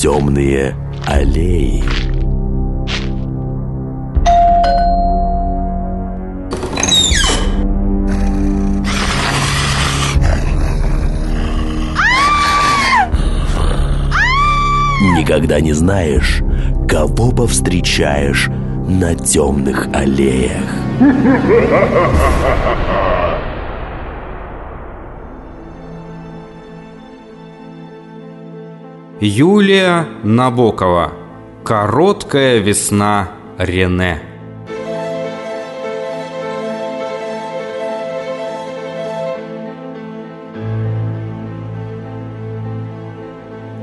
темные аллеи. Никогда не знаешь, кого повстречаешь на темных аллеях. Юлия Набокова. Короткая весна Рене.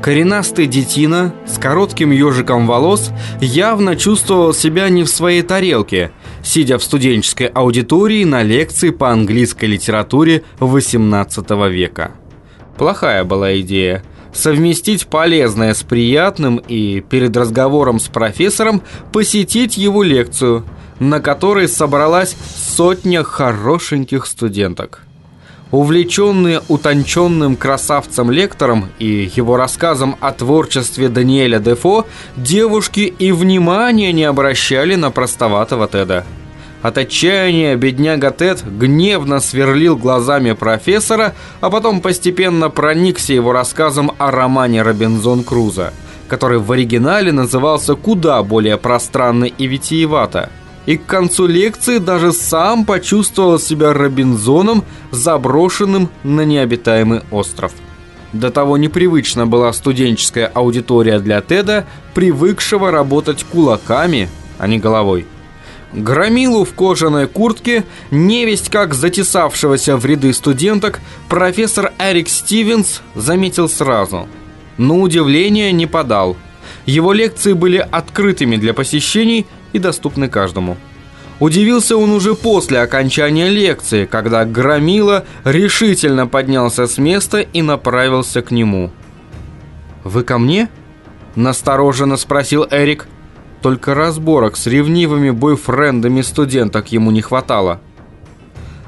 Коренастый детина с коротким ежиком волос явно чувствовал себя не в своей тарелке, сидя в студенческой аудитории на лекции по английской литературе XVIII века. Плохая была идея – совместить полезное с приятным и перед разговором с профессором посетить его лекцию, на которой собралась сотня хорошеньких студенток. Увлеченные утонченным красавцем-лектором и его рассказом о творчестве Даниэля Дефо, девушки и внимания не обращали на простоватого Теда. От отчаяния бедняга Тед гневно сверлил глазами профессора, а потом постепенно проникся его рассказом о романе Робинзон Круза, который в оригинале назывался куда более пространно и витиевато – и к концу лекции даже сам почувствовал себя Робинзоном, заброшенным на необитаемый остров. До того непривычна была студенческая аудитория для Теда, привыкшего работать кулаками, а не головой. Громилу в кожаной куртке, невесть как затесавшегося в ряды студенток, профессор Эрик Стивенс заметил сразу. Но удивление не подал. Его лекции были открытыми для посещений и доступны каждому. Удивился он уже после окончания лекции, когда Громила решительно поднялся с места и направился к нему. «Вы ко мне?» – настороженно спросил Эрик. Только разборок с ревнивыми бойфрендами студенток ему не хватало.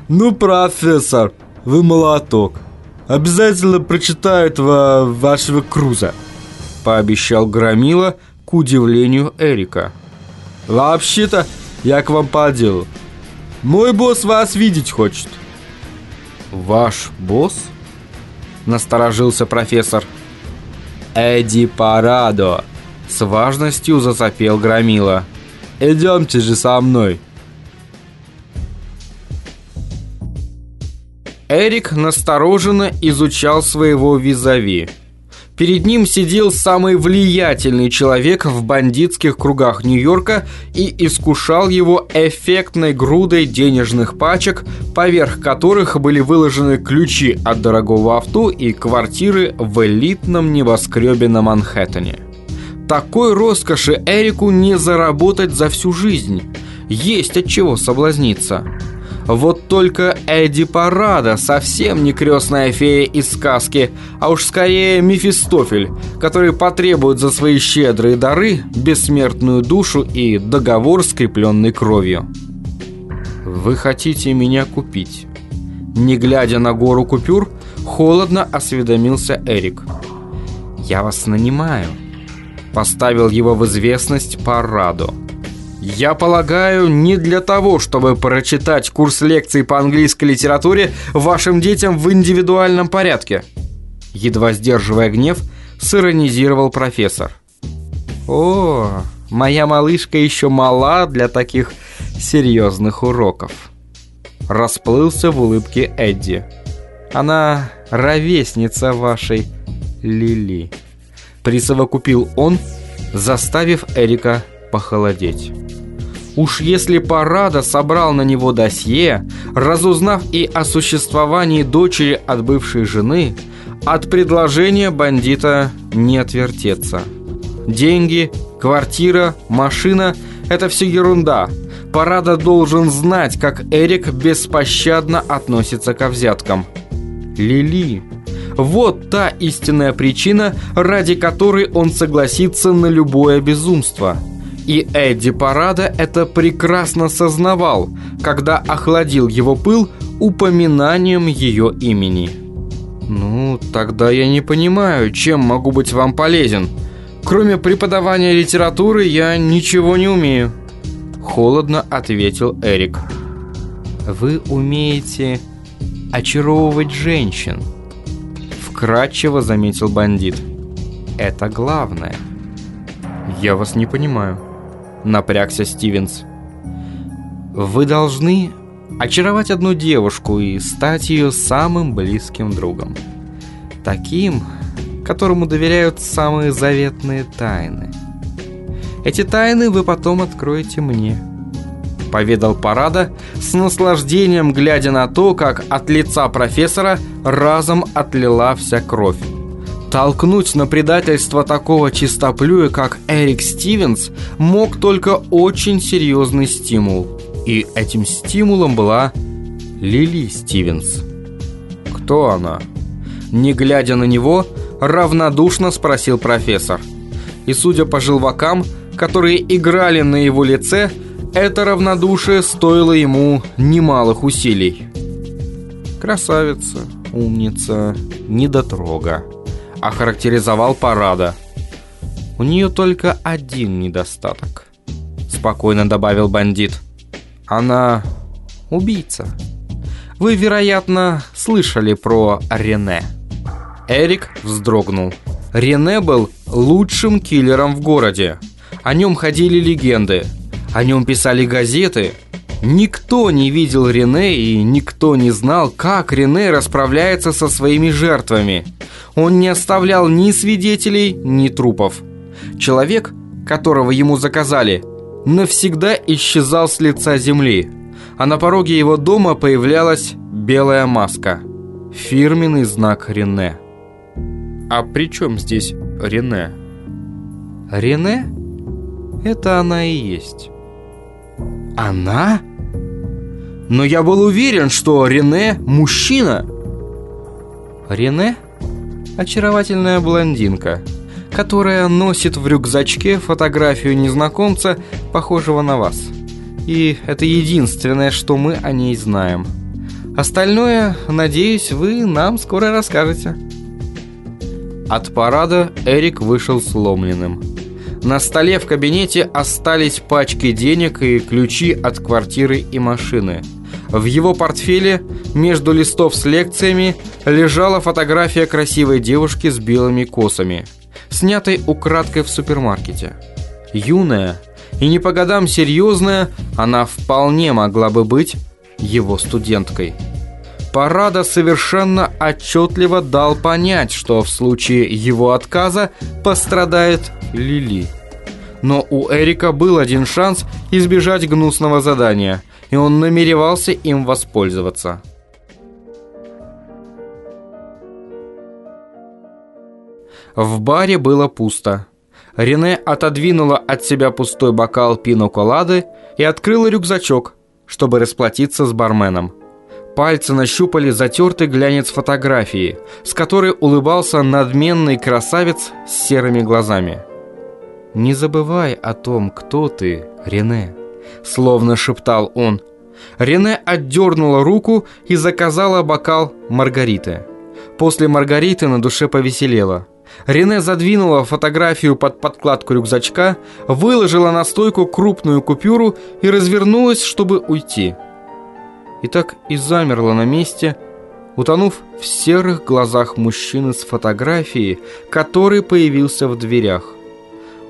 «Ну, профессор, вы молоток. Обязательно прочитаю этого вашего Круза», – пообещал Громила к удивлению Эрика. Вообще-то, я к вам по делу. Мой босс вас видеть хочет. Ваш босс? Насторожился профессор. Эдди Парадо. С важностью засопел Громила. Идемте же со мной. Эрик настороженно изучал своего визави. Перед ним сидел самый влиятельный человек в бандитских кругах Нью-Йорка и искушал его эффектной грудой денежных пачек, поверх которых были выложены ключи от дорогого авто и квартиры в элитном небоскребе на Манхэттене. Такой роскоши Эрику не заработать за всю жизнь. Есть от чего соблазниться. Вот только Эдди Парада совсем не крестная фея из сказки, а уж скорее Мефистофель, который потребует за свои щедрые дары бессмертную душу и договор, скрепленный кровью. «Вы хотите меня купить?» Не глядя на гору купюр, холодно осведомился Эрик. «Я вас нанимаю», — поставил его в известность Парадо. Я полагаю, не для того, чтобы прочитать курс лекций по английской литературе вашим детям в индивидуальном порядке. Едва сдерживая гнев, сиронизировал профессор. О, моя малышка еще мала для таких серьезных уроков. Расплылся в улыбке Эдди. Она ровесница вашей Лили. Присовокупил он, заставив Эрика похолодеть. Уж если Парада собрал на него досье, разузнав и о существовании дочери от бывшей жены, от предложения бандита не отвертеться. Деньги, квартира, машина – это все ерунда. Парада должен знать, как Эрик беспощадно относится ко взяткам. Лили. Вот та истинная причина, ради которой он согласится на любое безумство – и Эдди Парада это прекрасно сознавал, когда охладил его пыл упоминанием ее имени. «Ну, тогда я не понимаю, чем могу быть вам полезен. Кроме преподавания литературы я ничего не умею. Холодно ответил Эрик. Вы умеете очаровывать женщин. Вкратчиво заметил бандит. Это главное. Я вас не понимаю. Напрягся Стивенс. Вы должны очаровать одну девушку и стать ее самым близким другом. Таким, которому доверяют самые заветные тайны. Эти тайны вы потом откроете мне. Поведал Парада с наслаждением, глядя на то, как от лица профессора разом отлила вся кровь. Толкнуть на предательство такого чистоплюя, как Эрик Стивенс, мог только очень серьезный стимул. И этим стимулом была Лили Стивенс. Кто она? Не глядя на него, равнодушно спросил профессор. И судя по желвакам, которые играли на его лице, это равнодушие стоило ему немалых усилий. Красавица, умница, недотрога. Охарактеризовал Парада. У нее только один недостаток. Спокойно добавил бандит. Она убийца. Вы, вероятно, слышали про Рене. Эрик вздрогнул. Рене был лучшим киллером в городе. О нем ходили легенды. О нем писали газеты. Никто не видел Рене и никто не знал, как Рене расправляется со своими жертвами. Он не оставлял ни свидетелей, ни трупов. Человек, которого ему заказали, навсегда исчезал с лица земли, а на пороге его дома появлялась белая маска. Фирменный знак Рене. А при чем здесь Рене? Рене? Это она и есть. Она? Но я был уверен, что Рене мужчина. Рене – очаровательная блондинка, которая носит в рюкзачке фотографию незнакомца, похожего на вас. И это единственное, что мы о ней знаем. Остальное, надеюсь, вы нам скоро расскажете. От парада Эрик вышел сломленным. На столе в кабинете остались пачки денег и ключи от квартиры и машины. В его портфеле между листов с лекциями лежала фотография красивой девушки с белыми косами, снятой украдкой в супермаркете. Юная и не по годам серьезная, она вполне могла бы быть его студенткой. Парада совершенно отчетливо дал понять, что в случае его отказа пострадает Лили. Но у Эрика был один шанс избежать гнусного задания, и он намеревался им воспользоваться. В баре было пусто. Рене отодвинула от себя пустой бокал пино-колады и открыла рюкзачок, чтобы расплатиться с барменом. Пальцы нащупали затертый глянец фотографии, с которой улыбался надменный красавец с серыми глазами. «Не забывай о том, кто ты, Рене», — словно шептал он. Рене отдернула руку и заказала бокал Маргариты. После Маргариты на душе повеселело. Рене задвинула фотографию под подкладку рюкзачка, выложила на стойку крупную купюру и развернулась, чтобы уйти и так и замерла на месте, утонув в серых глазах мужчины с фотографией, который появился в дверях.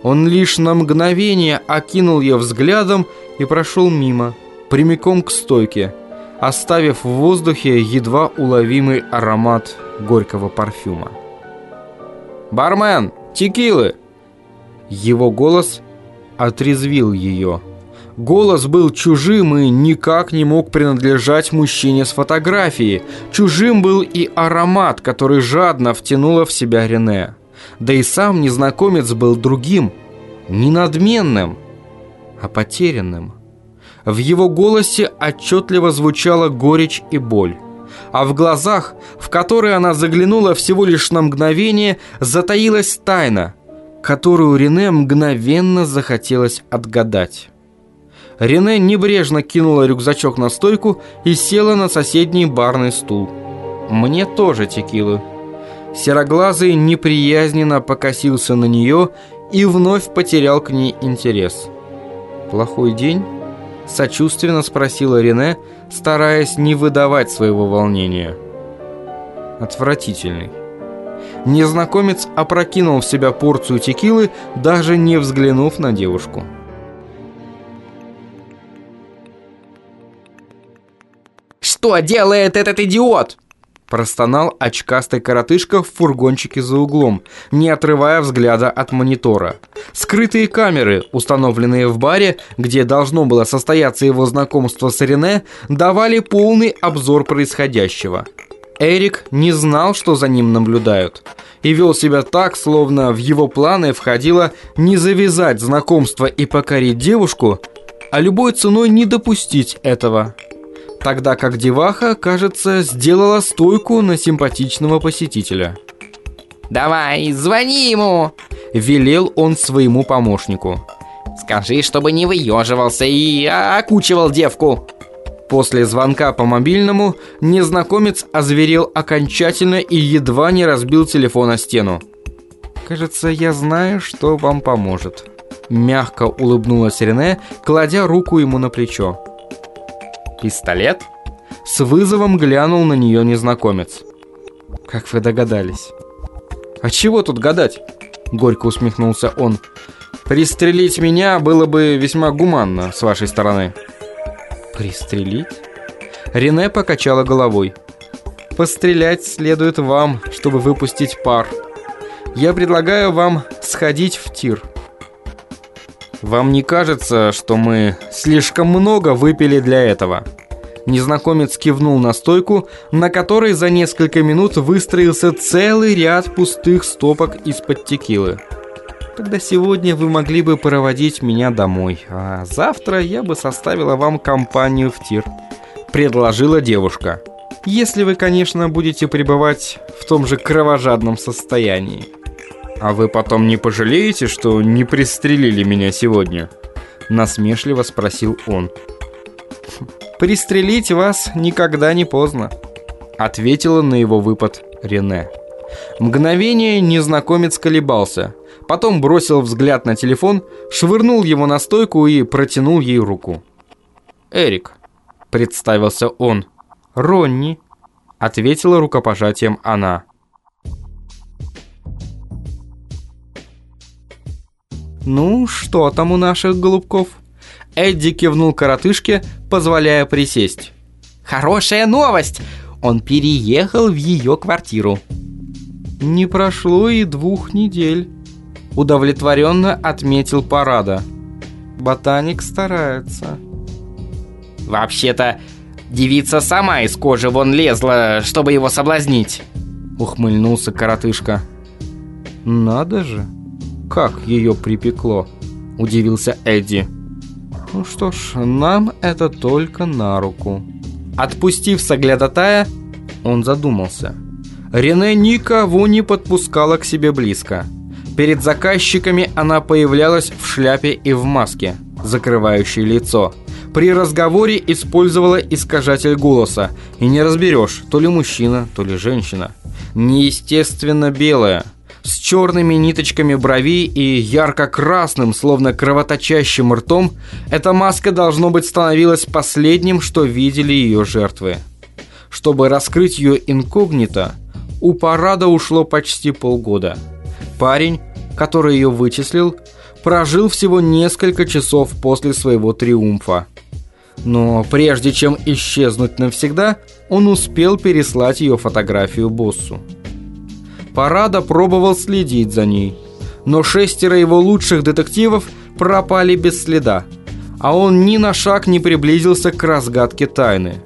Он лишь на мгновение окинул ее взглядом и прошел мимо, прямиком к стойке, оставив в воздухе едва уловимый аромат горького парфюма. «Бармен, текилы!» Его голос отрезвил ее – Голос был чужим и никак не мог принадлежать мужчине с фотографией. Чужим был и аромат, который жадно втянула в себя Рене. Да и сам незнакомец был другим, не надменным, а потерянным. В его голосе отчетливо звучала горечь и боль. А в глазах, в которые она заглянула всего лишь на мгновение, затаилась тайна, которую Рене мгновенно захотелось отгадать. Рене небрежно кинула рюкзачок на стойку и села на соседний барный стул. «Мне тоже текилы». Сероглазый неприязненно покосился на нее и вновь потерял к ней интерес. «Плохой день?» – сочувственно спросила Рене, стараясь не выдавать своего волнения. «Отвратительный». Незнакомец опрокинул в себя порцию текилы, даже не взглянув на девушку. «Что делает этот идиот?» Простонал очкастый коротышка в фургончике за углом, не отрывая взгляда от монитора. Скрытые камеры, установленные в баре, где должно было состояться его знакомство с Рене, давали полный обзор происходящего. Эрик не знал, что за ним наблюдают, и вел себя так, словно в его планы входило не завязать знакомство и покорить девушку, а любой ценой не допустить этого тогда как деваха, кажется, сделала стойку на симпатичного посетителя. «Давай, звони ему!» – велел он своему помощнику. «Скажи, чтобы не выеживался и окучивал девку!» После звонка по мобильному незнакомец озверел окончательно и едва не разбил телефон о стену. «Кажется, я знаю, что вам поможет», – мягко улыбнулась Рене, кладя руку ему на плечо. «Пистолет?» С вызовом глянул на нее незнакомец. «Как вы догадались?» «А чего тут гадать?» Горько усмехнулся он. «Пристрелить меня было бы весьма гуманно с вашей стороны». «Пристрелить?» Рене покачала головой. «Пострелять следует вам, чтобы выпустить пар. Я предлагаю вам сходить в тир». «Вам не кажется, что мы слишком много выпили для этого?» Незнакомец кивнул на стойку, на которой за несколько минут выстроился целый ряд пустых стопок из-под текилы. Тогда сегодня вы могли бы проводить меня домой, а завтра я бы составила вам компанию в тир», — предложила девушка. «Если вы, конечно, будете пребывать в том же кровожадном состоянии». «А вы потом не пожалеете, что не пристрелили меня сегодня?» Насмешливо спросил он. «Пристрелить вас никогда не поздно», ответила на его выпад Рене. Мгновение незнакомец колебался, потом бросил взгляд на телефон, швырнул его на стойку и протянул ей руку. «Эрик», — представился он. «Ронни», — ответила рукопожатием она. «Ну, что там у наших голубков?» Эдди кивнул коротышке, позволяя присесть. «Хорошая новость! Он переехал в ее квартиру». «Не прошло и двух недель», — удовлетворенно отметил Парада. «Ботаник старается». «Вообще-то, девица сама из кожи вон лезла, чтобы его соблазнить», — ухмыльнулся коротышка. «Надо же!» Как ее припекло?» – удивился Эдди. «Ну что ж, нам это только на руку». Отпустив соглядатая, он задумался. Рене никого не подпускала к себе близко. Перед заказчиками она появлялась в шляпе и в маске, закрывающей лицо. При разговоре использовала искажатель голоса, и не разберешь, то ли мужчина, то ли женщина. Неестественно белая – с черными ниточками бровей и ярко-красным, словно кровоточащим ртом, эта маска, должно быть, становилась последним, что видели ее жертвы. Чтобы раскрыть ее инкогнито, у парада ушло почти полгода. Парень, который ее вычислил, прожил всего несколько часов после своего триумфа. Но прежде чем исчезнуть навсегда, он успел переслать ее фотографию боссу. Парада пробовал следить за ней. Но шестеро его лучших детективов пропали без следа, а он ни на шаг не приблизился к разгадке тайны.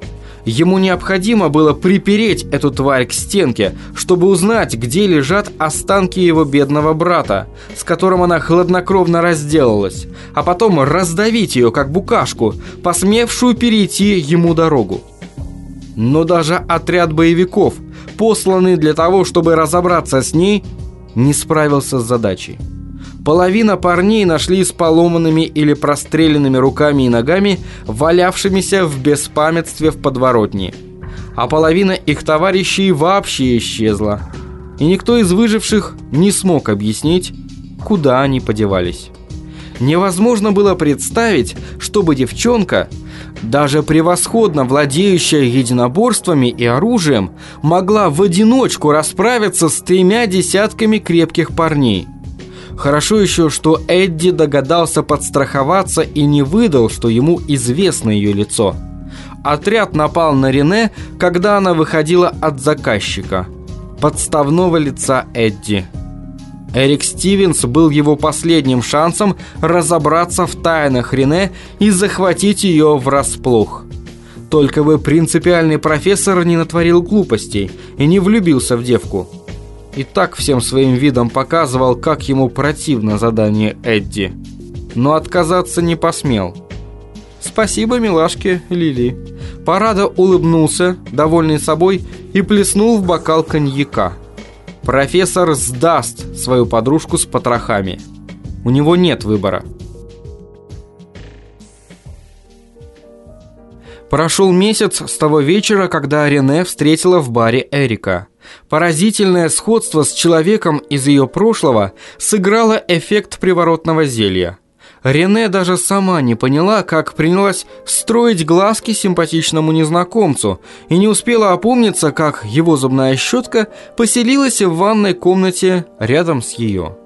Ему необходимо было припереть эту тварь к стенке, чтобы узнать, где лежат останки его бедного брата, с которым она хладнокровно разделалась, а потом раздавить ее, как букашку, посмевшую перейти ему дорогу. Но даже отряд боевиков – посланный для того, чтобы разобраться с ней, не справился с задачей. Половина парней нашли с поломанными или простреленными руками и ногами, валявшимися в беспамятстве в подворотне. А половина их товарищей вообще исчезла. И никто из выживших не смог объяснить, куда они подевались. Невозможно было представить, чтобы девчонка, даже превосходно владеющая единоборствами и оружием, могла в одиночку расправиться с тремя десятками крепких парней. Хорошо еще, что Эдди догадался подстраховаться и не выдал, что ему известно ее лицо. Отряд напал на Рене, когда она выходила от заказчика, подставного лица Эдди. Эрик Стивенс был его последним шансом разобраться в тайнах Рене и захватить ее врасплох. Только бы принципиальный профессор не натворил глупостей и не влюбился в девку. И так всем своим видом показывал, как ему противно задание Эдди. Но отказаться не посмел. «Спасибо, милашке Лили». Парада улыбнулся, довольный собой, и плеснул в бокал коньяка – Профессор сдаст свою подружку с потрохами. У него нет выбора. Прошел месяц с того вечера, когда Рене встретила в баре Эрика. Поразительное сходство с человеком из ее прошлого сыграло эффект приворотного зелья – Рене даже сама не поняла, как принялась строить глазки симпатичному незнакомцу и не успела опомниться, как его зубная щетка поселилась в ванной комнате рядом с ее.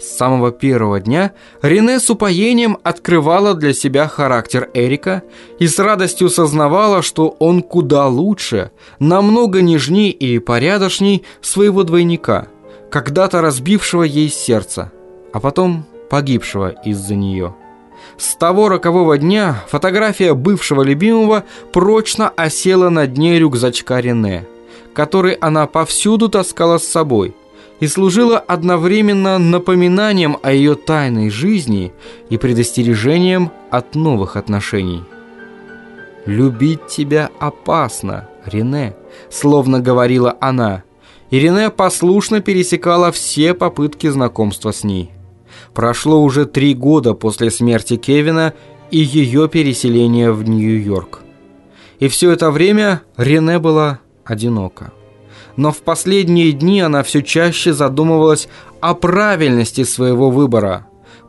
С самого первого дня Рене с упоением открывала для себя характер Эрика и с радостью сознавала, что он куда лучше, намного нежней и порядочней своего двойника, когда-то разбившего ей сердце, а потом погибшего из-за нее. С того рокового дня фотография бывшего любимого прочно осела на дне рюкзачка Рене, который она повсюду таскала с собой и служила одновременно напоминанием о ее тайной жизни и предостережением от новых отношений. «Любить тебя опасно, Рене», словно говорила она, и Рене послушно пересекала все попытки знакомства с ней. Прошло уже три года после смерти Кевина и ее переселения в Нью-Йорк. И все это время Рене была одинока. Но в последние дни она все чаще задумывалась о правильности своего выбора.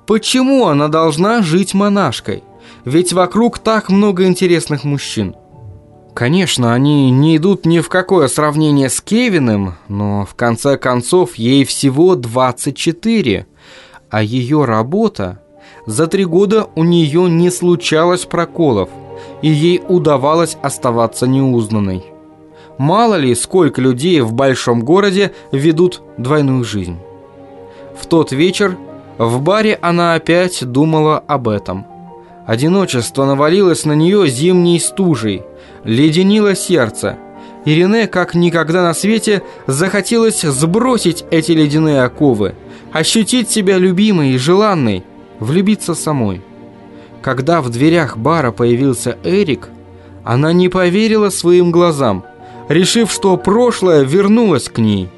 Почему она должна жить монашкой? Ведь вокруг так много интересных мужчин. Конечно, они не идут ни в какое сравнение с Кевином, но в конце концов ей всего 24 а ее работа, за три года у нее не случалось проколов, и ей удавалось оставаться неузнанной. Мало ли, сколько людей в большом городе ведут двойную жизнь. В тот вечер в баре она опять думала об этом. Одиночество навалилось на нее зимней стужей, леденило сердце. Ирине, как никогда на свете, захотелось сбросить эти ледяные оковы – ощутить себя любимой и желанной, влюбиться самой. Когда в дверях бара появился Эрик, она не поверила своим глазам, решив, что прошлое вернулось к ней.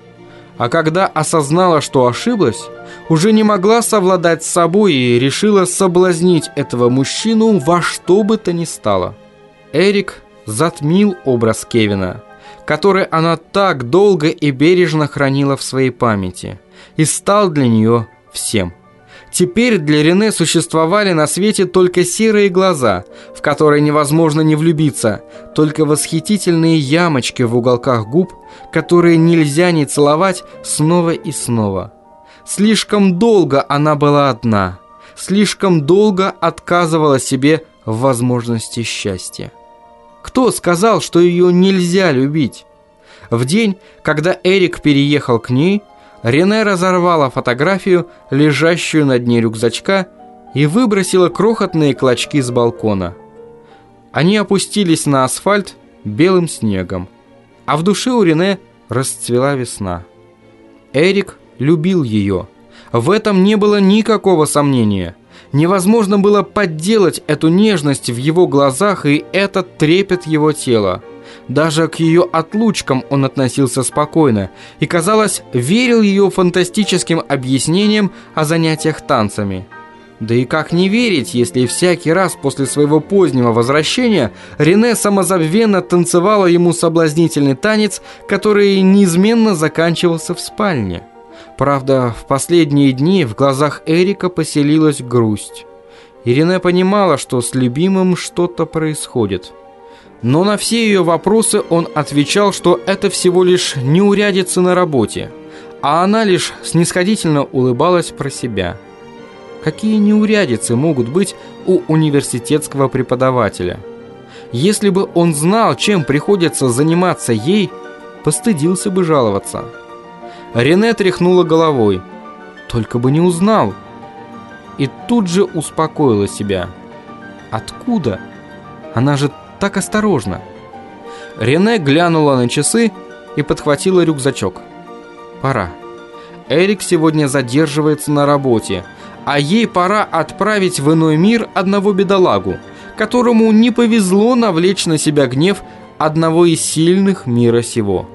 А когда осознала, что ошиблась, уже не могла совладать с собой и решила соблазнить этого мужчину во что бы то ни стало. Эрик затмил образ Кевина, который она так долго и бережно хранила в своей памяти – и стал для нее всем. Теперь для Рене существовали на свете только серые глаза, в которые невозможно не влюбиться, только восхитительные ямочки в уголках губ, которые нельзя не целовать снова и снова. Слишком долго она была одна, слишком долго отказывала себе в возможности счастья. Кто сказал, что ее нельзя любить? В день, когда Эрик переехал к ней – Рене разорвала фотографию, лежащую на дне рюкзачка, и выбросила крохотные клочки с балкона. Они опустились на асфальт белым снегом, а в душе у Рене расцвела весна. Эрик любил ее. В этом не было никакого сомнения. Невозможно было подделать эту нежность в его глазах и этот трепет его тела. Даже к ее отлучкам он относился спокойно и, казалось, верил ее фантастическим объяснениям о занятиях танцами. Да и как не верить, если всякий раз после своего позднего возвращения Рене самозабвенно танцевала ему соблазнительный танец, который неизменно заканчивался в спальне. Правда, в последние дни в глазах Эрика поселилась грусть. Ирине понимала, что с любимым что-то происходит. Но на все ее вопросы он отвечал, что это всего лишь неурядица на работе, а она лишь снисходительно улыбалась про себя. Какие неурядицы могут быть у университетского преподавателя? Если бы он знал, чем приходится заниматься ей, постыдился бы жаловаться. Рене тряхнула головой. Только бы не узнал. И тут же успокоила себя. Откуда? Она же так осторожна. Рене глянула на часы и подхватила рюкзачок. Пора. Эрик сегодня задерживается на работе, а ей пора отправить в иной мир одного бедолагу, которому не повезло навлечь на себя гнев одного из сильных мира сего.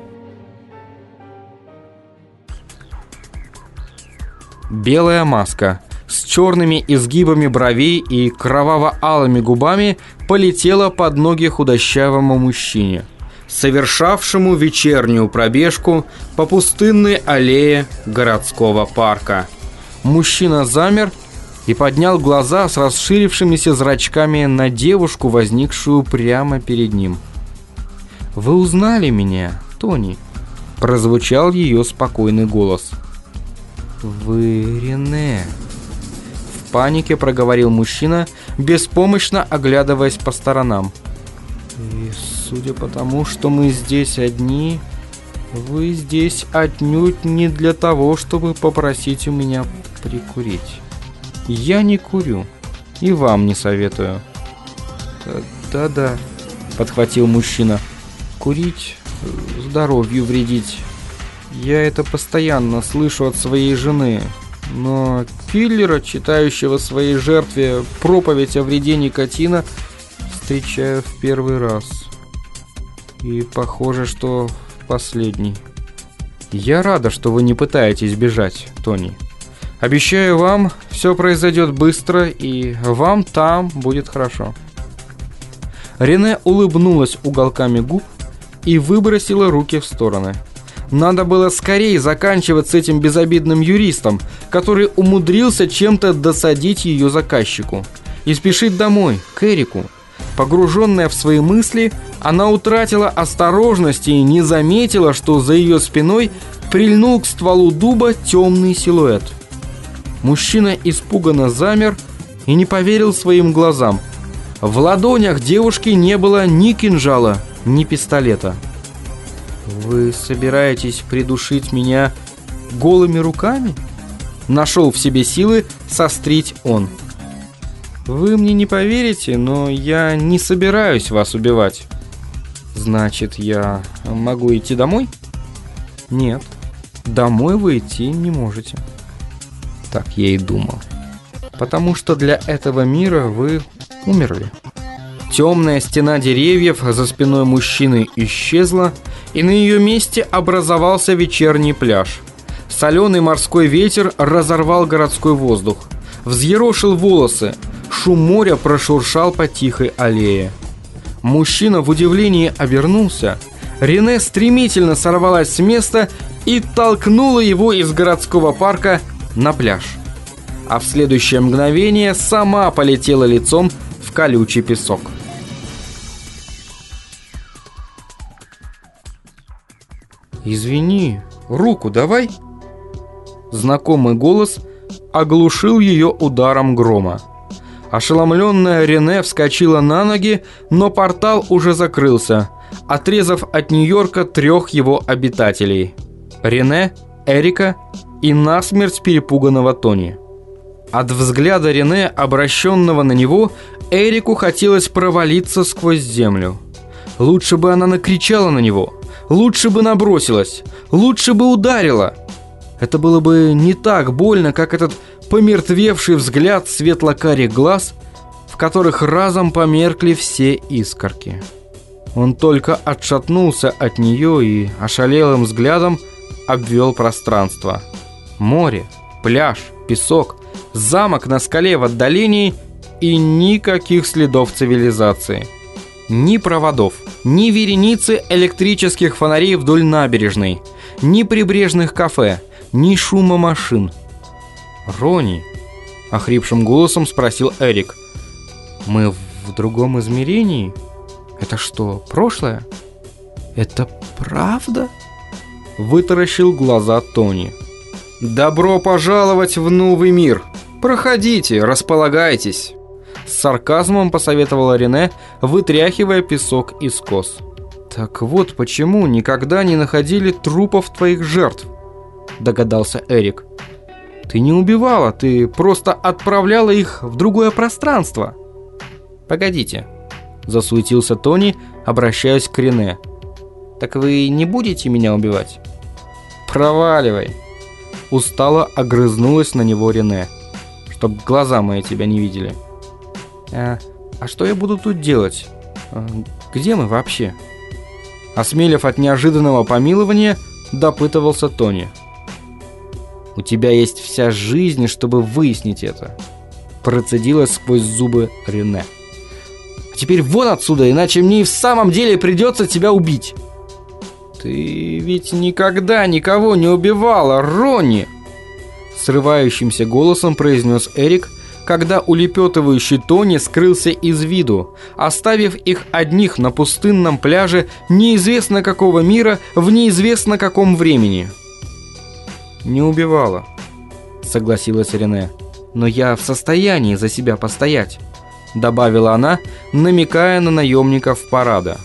Белая маска с черными изгибами бровей и кроваво-алыми губами полетела под ноги худощавому мужчине, совершавшему вечернюю пробежку по пустынной аллее городского парка. Мужчина замер и поднял глаза с расширившимися зрачками на девушку, возникшую прямо перед ним. «Вы узнали меня, Тони?» – прозвучал ее спокойный голос – «Вы Рене?» Панике проговорил мужчина, беспомощно оглядываясь по сторонам. «И судя по тому, что мы здесь одни, вы здесь отнюдь не для того, чтобы попросить у меня прикурить. Я не курю, и вам не советую». «Да-да», — подхватил мужчина, — «курить, здоровью вредить». Я это постоянно слышу от своей жены. Но киллера, читающего своей жертве проповедь о вреде никотина, встречаю в первый раз. И похоже, что последний. Я рада, что вы не пытаетесь бежать, Тони. Обещаю вам, все произойдет быстро, и вам там будет хорошо. Рене улыбнулась уголками губ и выбросила руки в стороны. Надо было скорее заканчивать с этим безобидным юристом, который умудрился чем-то досадить ее заказчику. И спешить домой, к Эрику. Погруженная в свои мысли, она утратила осторожность и не заметила, что за ее спиной прильнул к стволу дуба темный силуэт. Мужчина испуганно замер и не поверил своим глазам. В ладонях девушки не было ни кинжала, ни пистолета. «Вы собираетесь придушить меня голыми руками?» Нашел в себе силы сострить он. «Вы мне не поверите, но я не собираюсь вас убивать». «Значит, я могу идти домой?» «Нет, домой вы идти не можете». Так я и думал. Потому что для этого мира вы умерли. Темная стена деревьев за спиной мужчины исчезла, и на ее месте образовался вечерний пляж. Соленый морской ветер разорвал городской воздух, взъерошил волосы, шум моря прошуршал по тихой аллее. Мужчина в удивлении обернулся. Рене стремительно сорвалась с места и толкнула его из городского парка на пляж. А в следующее мгновение сама полетела лицом в колючий песок. «Извини, руку давай!» Знакомый голос оглушил ее ударом грома. Ошеломленная Рене вскочила на ноги, но портал уже закрылся, отрезав от Нью-Йорка трех его обитателей. Рене, Эрика и насмерть перепуганного Тони. От взгляда Рене, обращенного на него, Эрику хотелось провалиться сквозь землю. Лучше бы она накричала на него – Лучше бы набросилась, лучше бы ударила. Это было бы не так больно, как этот помертвевший взгляд светло-карих глаз, в которых разом померкли все искорки. Он только отшатнулся от нее и ошалелым взглядом обвел пространство. Море, пляж, песок, замок на скале в отдалении и никаких следов цивилизации. Ни проводов, ни вереницы электрических фонарей вдоль набережной, ни прибрежных кафе, ни шума машин. «Рони», — охрипшим голосом спросил Эрик, — «мы в другом измерении? Это что, прошлое?» «Это правда?» — вытаращил глаза Тони. «Добро пожаловать в новый мир! Проходите, располагайтесь!» С сарказмом посоветовала Рене, вытряхивая песок из кос. «Так вот почему никогда не находили трупов твоих жертв», догадался Эрик. «Ты не убивала, ты просто отправляла их в другое пространство». «Погодите», засуетился Тони, обращаясь к Рене. «Так вы не будете меня убивать?» «Проваливай!» Устало огрызнулась на него Рене. «Чтоб глаза мои тебя не видели». «А, а что я буду тут делать? А, где мы вообще?» Осмелев от неожиданного помилования, допытывался Тони. «У тебя есть вся жизнь, чтобы выяснить это», процедила сквозь зубы Рене. «А теперь вон отсюда, иначе мне и в самом деле придется тебя убить!» «Ты ведь никогда никого не убивала, Ронни!» Срывающимся голосом произнес Эрик, когда улепетывающий Тони скрылся из виду, оставив их одних на пустынном пляже неизвестно какого мира в неизвестно каком времени. «Не убивала», — согласилась Рене, — «но я в состоянии за себя постоять», — добавила она, намекая на наемников парада.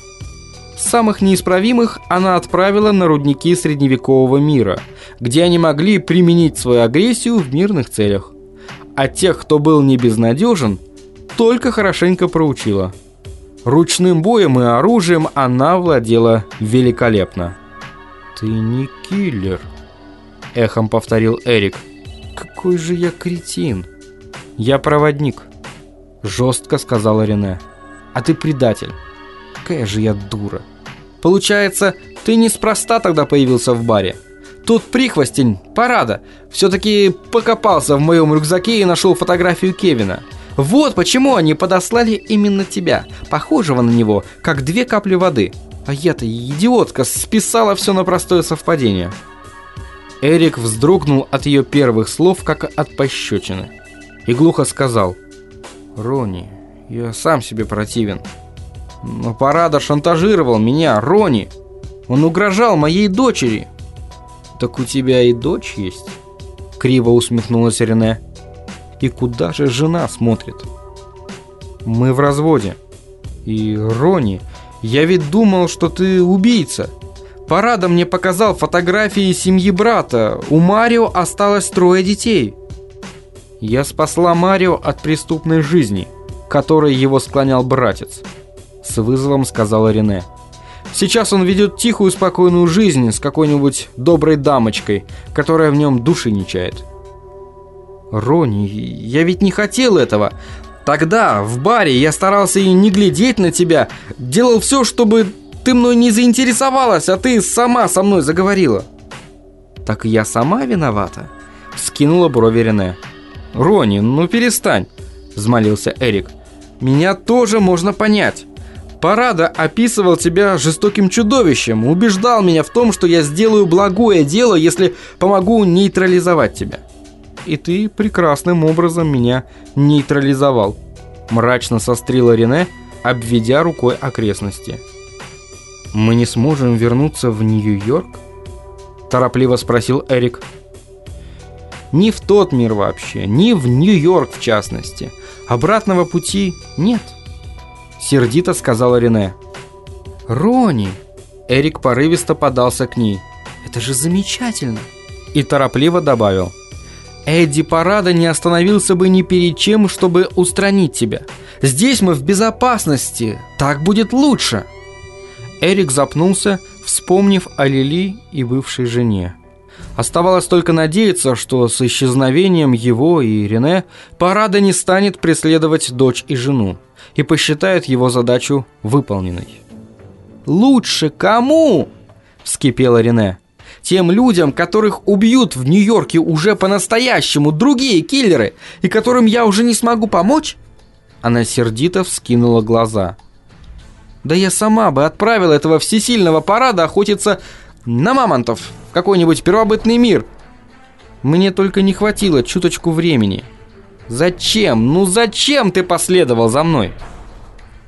Самых неисправимых она отправила на рудники средневекового мира, где они могли применить свою агрессию в мирных целях. А тех, кто был не безнадежен, только хорошенько проучила. Ручным боем и оружием она владела великолепно. «Ты не киллер», — эхом повторил Эрик. «Какой же я кретин!» «Я проводник», — жестко сказала Рене. «А ты предатель. Какая же я дура!» Получается, ты неспроста тогда появился в баре. Тут прихвостень, парада, все-таки покопался в моем рюкзаке и нашел фотографию Кевина. Вот почему они подослали именно тебя, похожего на него, как две капли воды. А я-то идиотка, списала все на простое совпадение. Эрик вздрогнул от ее первых слов, как от пощечины. И глухо сказал, «Ронни, я сам себе противен». Но Парада шантажировал меня, Рони. Он угрожал моей дочери. Так у тебя и дочь есть? Криво усмехнулась Рене. И куда же жена смотрит? Мы в разводе. И Рони, я ведь думал, что ты убийца. Парада мне показал фотографии семьи брата. У Марио осталось трое детей. Я спасла Марио от преступной жизни, которой его склонял братец. С вызовом сказала Рене. Сейчас он ведет тихую, спокойную жизнь с какой-нибудь доброй дамочкой, которая в нем души не чает. Рони, я ведь не хотел этого. Тогда, в баре, я старался и не глядеть на тебя. Делал все, чтобы ты мной не заинтересовалась, а ты сама со мной заговорила. Так я сама виновата? Скинула брови Рене. Рони, ну перестань, взмолился Эрик. Меня тоже можно понять. Парада описывал тебя жестоким чудовищем, убеждал меня в том, что я сделаю благое дело, если помогу нейтрализовать тебя. И ты прекрасным образом меня нейтрализовал. Мрачно сострила Рене, обведя рукой окрестности. «Мы не сможем вернуться в Нью-Йорк?» Торопливо спросил Эрик. «Ни в тот мир вообще, ни в Нью-Йорк в частности. Обратного пути нет». Сердито сказала Рене. «Рони!» Эрик порывисто подался к ней. «Это же замечательно!» И торопливо добавил. «Эдди Парада не остановился бы ни перед чем, чтобы устранить тебя. Здесь мы в безопасности. Так будет лучше!» Эрик запнулся, вспомнив о Лили и бывшей жене. Оставалось только надеяться, что с исчезновением его и Рене Парада не станет преследовать дочь и жену и посчитает его задачу выполненной. «Лучше кому?» – вскипела Рене. «Тем людям, которых убьют в Нью-Йорке уже по-настоящему другие киллеры, и которым я уже не смогу помочь?» Она сердито вскинула глаза. «Да я сама бы отправила этого всесильного парада охотиться на мамонтов какой-нибудь первобытный мир. Мне только не хватило чуточку времени. Зачем? Ну зачем ты последовал за мной?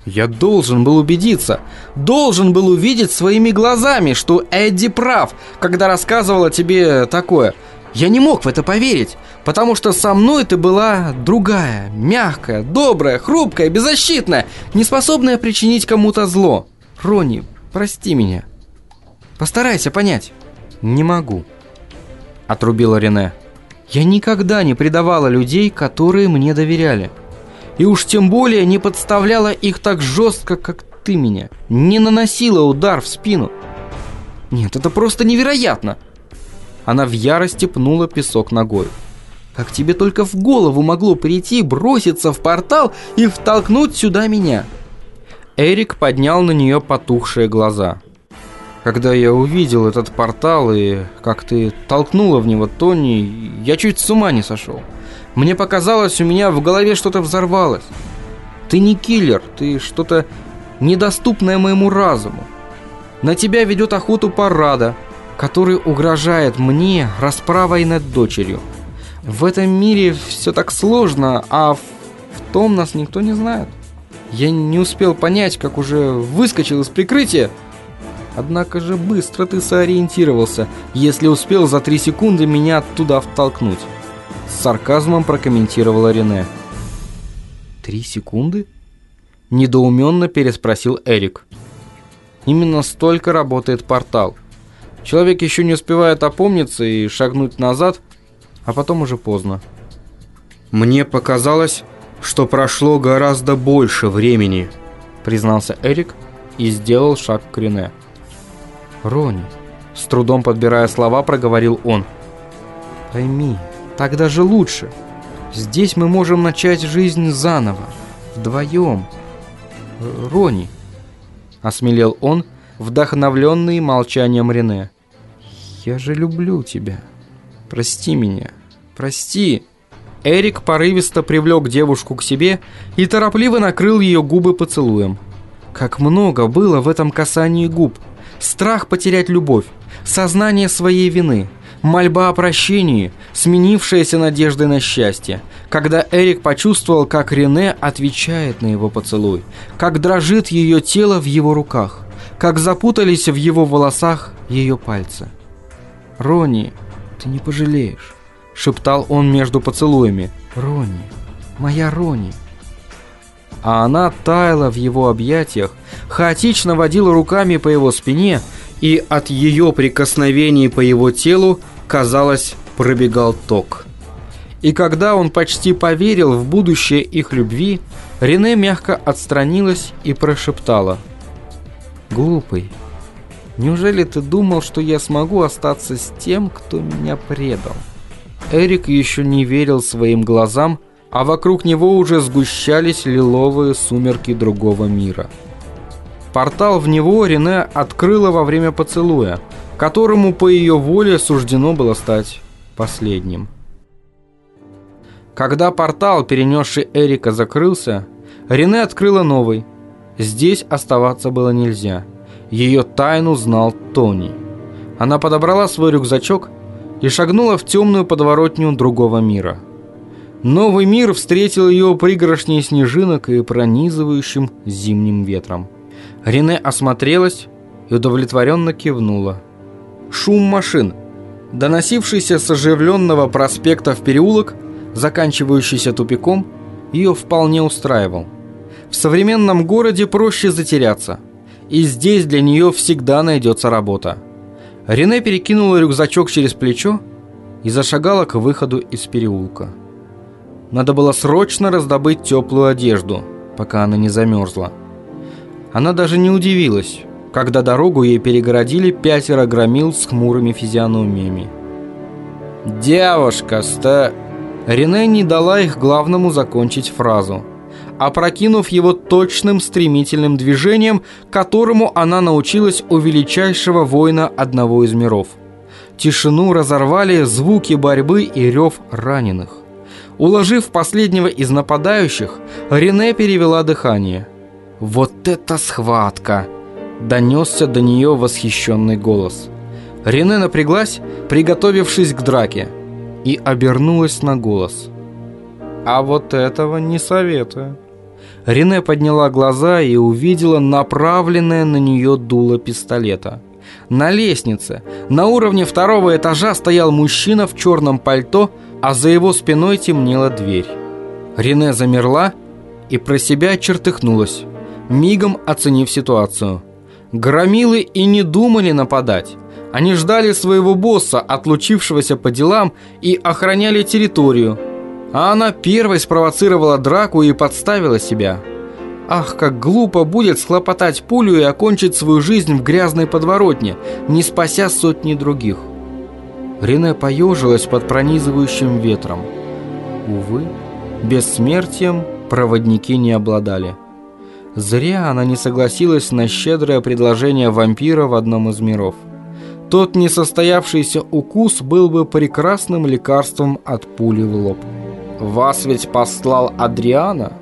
Я должен был убедиться, должен был увидеть своими глазами, что Эдди прав, когда рассказывала тебе такое. Я не мог в это поверить, потому что со мной ты была другая, мягкая, добрая, хрупкая, беззащитная, неспособная причинить кому-то зло. Ронни, прости меня. Постарайся понять. Не могу. Отрубила Рене. Я никогда не предавала людей, которые мне доверяли. И уж тем более не подставляла их так жестко, как ты меня. Не наносила удар в спину. Нет, это просто невероятно. Она в ярости пнула песок ногой. Как тебе только в голову могло прийти броситься в портал и втолкнуть сюда меня? Эрик поднял на нее потухшие глаза. Когда я увидел этот портал и как ты толкнула в него Тони, я чуть с ума не сошел. Мне показалось, у меня в голове что-то взорвалось. Ты не киллер, ты что-то недоступное моему разуму. На тебя ведет охоту парада, который угрожает мне расправой над дочерью. В этом мире все так сложно, а в, в том нас никто не знает. Я не успел понять, как уже выскочил из прикрытия. Однако же быстро ты сориентировался, если успел за три секунды меня оттуда втолкнуть. С сарказмом прокомментировала Рене. «Три секунды?» Недоуменно переспросил Эрик. Именно столько работает портал. Человек еще не успевает опомниться и шагнуть назад, а потом уже поздно. «Мне показалось, что прошло гораздо больше времени», признался Эрик и сделал шаг к Рене. «Рони», с трудом подбирая слова, проговорил он. «Пойми, так даже лучше. Здесь мы можем начать жизнь заново, вдвоем. Рони, осмелел он, вдохновленный молчанием Рене. Я же люблю тебя. Прости меня. Прости. Эрик порывисто привлек девушку к себе и торопливо накрыл ее губы поцелуем. Как много было в этом касании губ. Страх потерять любовь, сознание своей вины – Мольба о прощении, сменившаяся надеждой на счастье. Когда Эрик почувствовал, как Рене отвечает на его поцелуй, как дрожит ее тело в его руках, как запутались в его волосах ее пальцы. «Ронни, ты не пожалеешь», — шептал он между поцелуями. «Ронни, моя Ронни». А она таяла в его объятиях, хаотично водила руками по его спине, и от ее прикосновений по его телу казалось, пробегал ток. И когда он почти поверил в будущее их любви, Рене мягко отстранилась и прошептала. «Глупый, неужели ты думал, что я смогу остаться с тем, кто меня предал?» Эрик еще не верил своим глазам, а вокруг него уже сгущались лиловые сумерки другого мира. Портал в него Рене открыла во время поцелуя – которому по ее воле суждено было стать последним. Когда портал, перенесший Эрика, закрылся, Рене открыла новый. Здесь оставаться было нельзя. Ее тайну знал Тони. Она подобрала свой рюкзачок и шагнула в темную подворотню другого мира. Новый мир встретил ее пригоршней снежинок и пронизывающим зимним ветром. Рене осмотрелась и удовлетворенно кивнула шум машин, доносившийся с оживленного проспекта в переулок, заканчивающийся тупиком, ее вполне устраивал. В современном городе проще затеряться, и здесь для нее всегда найдется работа. Рене перекинула рюкзачок через плечо и зашагала к выходу из переулка. Надо было срочно раздобыть теплую одежду, пока она не замерзла. Она даже не удивилась, когда дорогу ей перегородили пятеро громил с хмурыми физиономиями. «Девушка, ста...» Рене не дала их главному закончить фразу, опрокинув его точным стремительным движением, которому она научилась у величайшего воина одного из миров. Тишину разорвали звуки борьбы и рев раненых. Уложив последнего из нападающих, Рене перевела дыхание. «Вот это схватка!» донесся до нее восхищенный голос. Рене напряглась, приготовившись к драке. и обернулась на голос. «А вот этого не советую». Рене подняла глаза и увидела направленное на нее дуло пистолета. На лестнице, на уровне второго этажа стоял мужчина в черном пальто, а за его спиной темнела дверь. Рене замерла и про себя чертыхнулась, мигом оценив ситуацию. Громилы и не думали нападать. Они ждали своего босса, отлучившегося по делам, и охраняли территорию. А она первой спровоцировала драку и подставила себя. Ах, как глупо будет схлопотать пулю и окончить свою жизнь в грязной подворотне, не спася сотни других. Рене поежилась под пронизывающим ветром. Увы, бессмертием проводники не обладали. Зря она не согласилась на щедрое предложение вампира в одном из миров. Тот несостоявшийся укус был бы прекрасным лекарством от пули в лоб. «Вас ведь послал Адриана?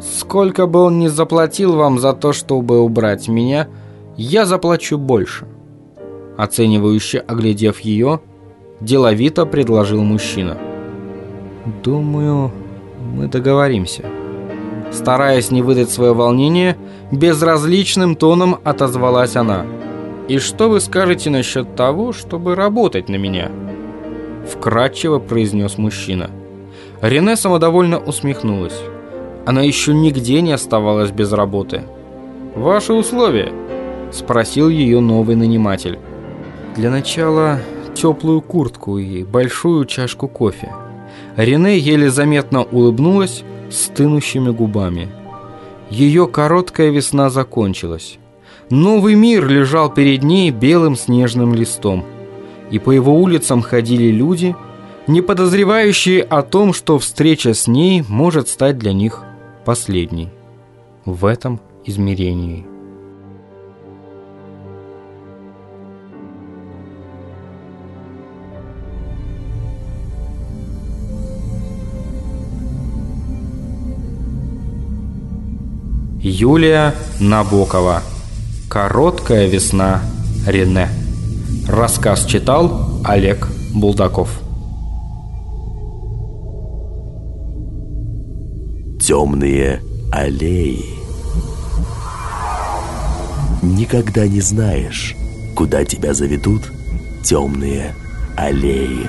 Сколько бы он ни заплатил вам за то, чтобы убрать меня, я заплачу больше». Оценивающе оглядев ее, деловито предложил мужчина. «Думаю, мы договоримся». Стараясь не выдать свое волнение, безразличным тоном отозвалась она. «И что вы скажете насчет того, чтобы работать на меня?» Вкратчиво произнес мужчина. Рене самодовольно усмехнулась. Она еще нигде не оставалась без работы. «Ваши условия?» Спросил ее новый наниматель. «Для начала теплую куртку и большую чашку кофе». Рене еле заметно улыбнулась, стынущими губами. Ее короткая весна закончилась. Новый мир лежал перед ней белым снежным листом. И по его улицам ходили люди, не подозревающие о том, что встреча с ней может стать для них последней. В этом измерении. Юлия Набокова. Короткая весна Рене. Рассказ читал Олег Булдаков. Темные аллеи. Никогда не знаешь, куда тебя заведут темные аллеи.